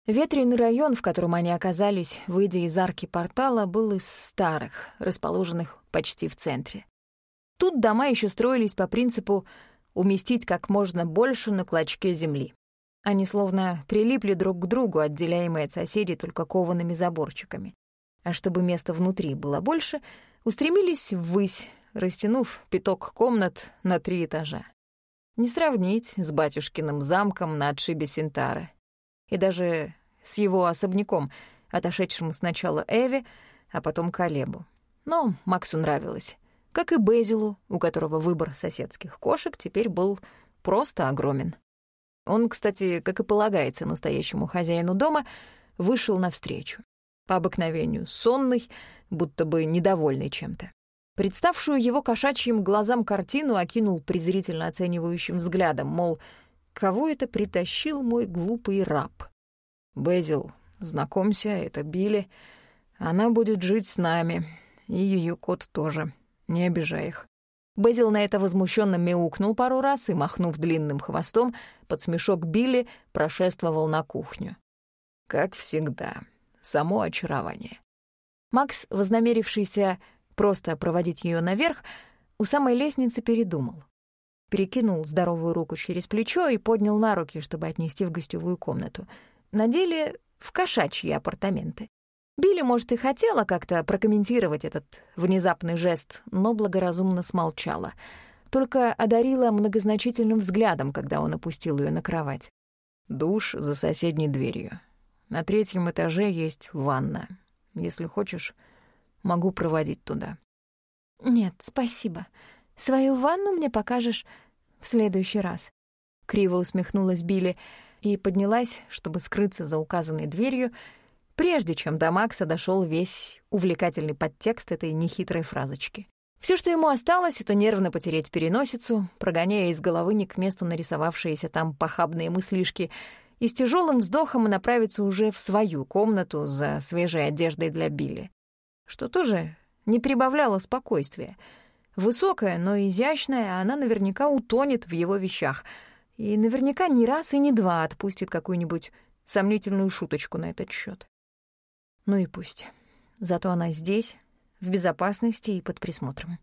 Speaker 1: Ветреный район, в котором они оказались, выйдя из арки портала, был из старых, расположенных почти в центре. Тут дома еще строились по принципу уместить как можно больше на клочке земли. Они словно прилипли друг к другу, отделяемые от соседей только коваными заборчиками. А чтобы места внутри было больше, устремились ввысь, растянув пяток комнат на три этажа. Не сравнить с батюшкиным замком на отшибе Синтара. И даже с его особняком, отошедшим сначала Эве, а потом Калебу. Но Максу нравилось как и Безилу, у которого выбор соседских кошек теперь был просто огромен. Он, кстати, как и полагается настоящему хозяину дома, вышел навстречу. По обыкновению сонный, будто бы недовольный чем-то. Представшую его кошачьим глазам картину окинул презрительно оценивающим взглядом, мол, кого это притащил мой глупый раб?
Speaker 3: «Безил, знакомься, это Билли. Она будет жить с нами, и ее кот тоже», не обижай их».
Speaker 1: Безил на это возмущенно мяукнул пару раз и, махнув длинным хвостом, под смешок Билли прошествовал на кухню.
Speaker 3: Как всегда, само очарование.
Speaker 1: Макс, вознамерившийся просто проводить ее наверх, у самой лестницы передумал. Перекинул здоровую руку через плечо и поднял на руки, чтобы отнести в гостевую комнату. На деле — в кошачьи апартаменты. Билли, может, и хотела как-то прокомментировать этот внезапный жест, но благоразумно смолчала. Только одарила многозначительным взглядом, когда он опустил ее на кровать.
Speaker 3: «Душ за соседней дверью. На третьем этаже есть ванна. Если хочешь, могу проводить туда».
Speaker 2: «Нет, спасибо. Свою ванну мне покажешь в следующий раз».
Speaker 1: Криво усмехнулась Билли и поднялась, чтобы скрыться за указанной дверью, прежде чем до Макса дошел весь увлекательный подтекст этой нехитрой фразочки. Все, что ему осталось, это нервно потереть переносицу, прогоняя из головы не к месту нарисовавшиеся там похабные мыслишки, и с тяжелым вздохом направиться уже в свою комнату за свежей одеждой для Билли, что тоже не прибавляло спокойствия. Высокая, но изящная, она наверняка утонет в его вещах, и наверняка не раз и не два отпустит какую-нибудь сомнительную шуточку на этот счет. Ну и пусть. Зато она здесь, в безопасности и под присмотром.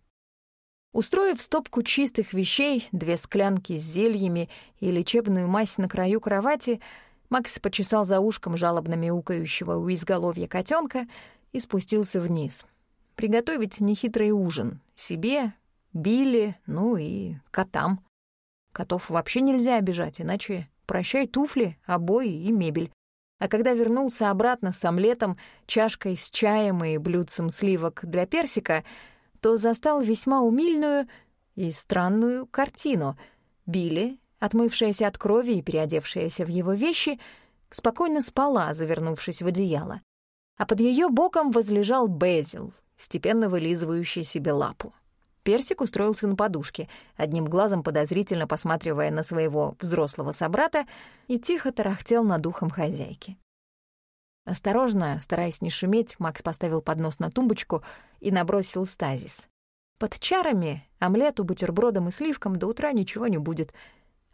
Speaker 1: Устроив стопку чистых вещей, две склянки с зельями и лечебную мазь на краю кровати, Макс почесал за ушком жалобно мяукающего у изголовья котенка и спустился вниз. Приготовить нехитрый ужин себе, Билли, ну и котам. Котов вообще нельзя обижать, иначе прощай туфли, обои и мебель. А когда вернулся обратно с омлетом, чашкой с чаем и блюдцем сливок для персика, то застал весьма умильную и странную картину. Билли, отмывшаяся от крови и переодевшаяся в его вещи, спокойно спала, завернувшись в одеяло. А под ее боком возлежал Безил, степенно вылизывающий себе лапу. Персик устроился на подушке, одним глазом подозрительно посматривая на своего взрослого собрата и тихо тарахтел над ухом хозяйки. Осторожно, стараясь не шуметь, Макс поставил поднос на тумбочку и набросил стазис. Под чарами, омлету, бутербродом и сливком до утра ничего не будет.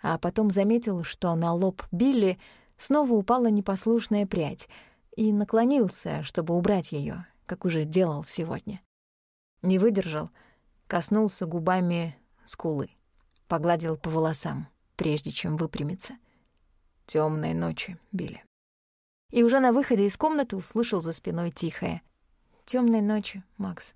Speaker 1: А потом заметил, что на лоб Билли снова упала непослушная прядь, и наклонился, чтобы убрать ее, как уже делал сегодня. Не выдержал, коснулся губами скулы, погладил по волосам, прежде чем выпрямиться. Темной ночи, Билли. И уже на выходе из комнаты услышал за спиной тихое. Темной ночи, Макс».